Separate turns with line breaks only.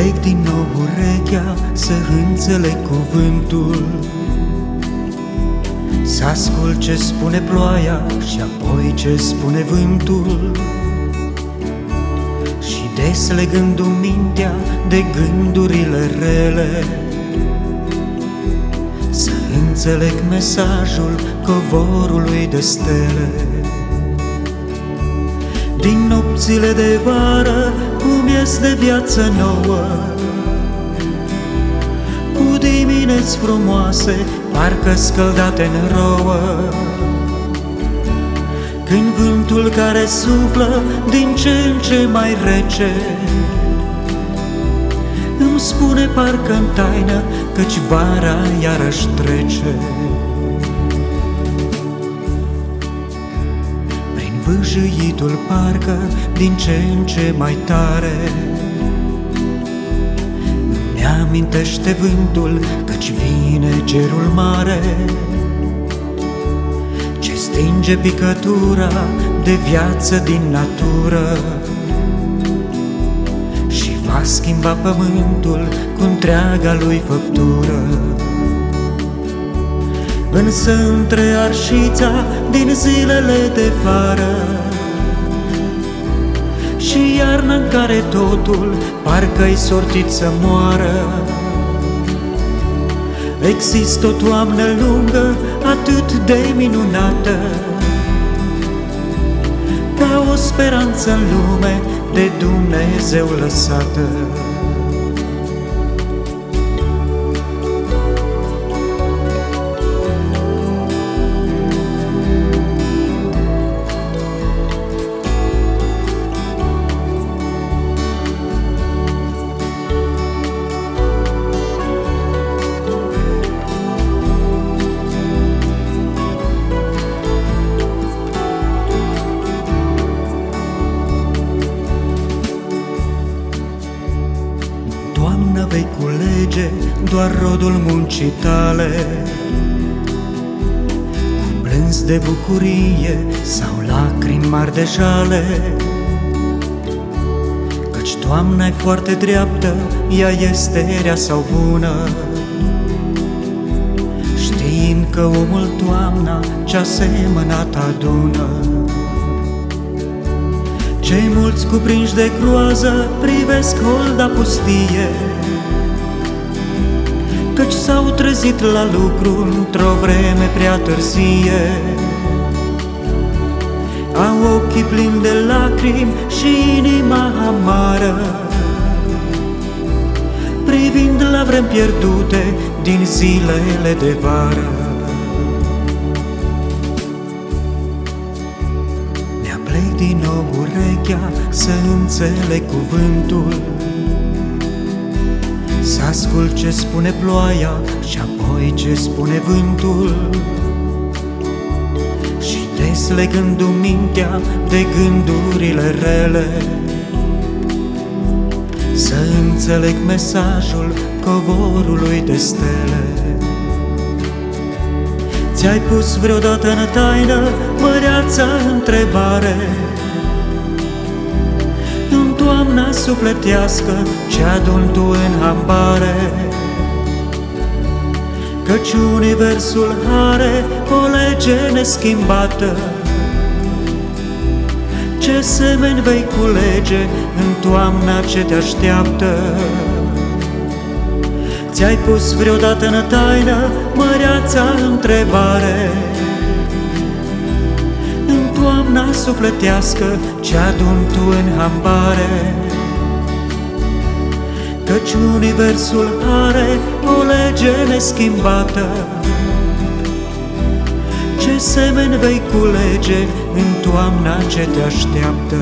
plec din nou urechea să înțeleg cuvântul. Să ascult ce spune ploaia și apoi ce spune vântul. Și des legându mintea de gândurile rele. Să înțeleg mesajul covorului de stele. Din nopțile de vară cum este viață nouă. Cu dimineți frumoase, parcă scăldate în rouă. Când vântul care suflă din ce în ce mai rece Îmi spune parcă în taină căci vara iarăși trece vâjâitul parcă din ce în ce mai tare. Îmi amintește vântul căci vine cerul mare. Ce stinge picătura de viață din natură. Și va schimba pământul cu întreaga lui făptură Însă între arșița din zilele de vară Și iarna în care totul parcă-i sortit să moară Există o toamnă lungă atât de minunată Ca o speranță în lume de Dumnezeu lăsată vei culege doar rodul muncii tale. Cu plâns de bucurie sau lacrimi mari de jale Căci toamna e foarte dreaptă, ea este rea sau bună. Știind că omul toamna ce-a semănat adună. Cei mulți cuprinși de groază privesc holda pustie Căci s-au trezit la lucru într-o vreme prea târzie. Au ochii plini de lacrimi și inima amară. Privind la vrem pierdute din zilele de vară. Plec din nou urechea să înțeleg cuvântul Să ascult ce spune ploaia și apoi ce spune vântul. Și des legându mintea de gândurile rele. Să înțeleg mesajul covorului de stele. Ți-ai pus vreodată în taină măreața întrebare În toamna sufletească ce adun tu în hambare. Căci universul are o lege neschimbată. Ce semeni vei culege în toamna ce te așteaptă? Ți-ai pus vreodată în taină măreața întrebare? În toamna sufletească ce adun tu în hambare Căci universul are o lege neschimbată. Ce semeni vei culege în toamna ce te așteaptă